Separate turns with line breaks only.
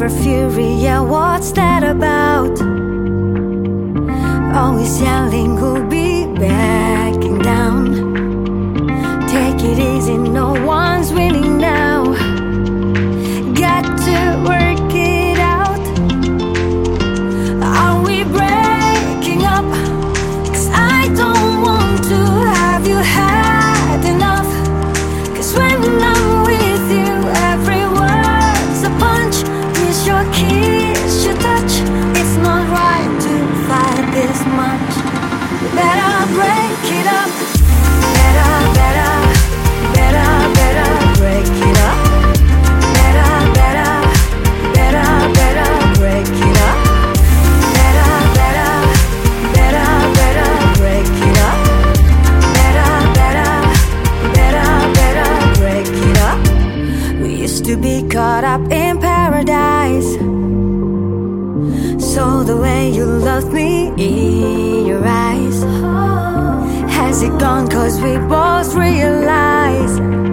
ever fury, yeah, what's that about? Always yelling, who'll be backing down? Take it easy, no in your eyes? Has it gone? Cause we both realize.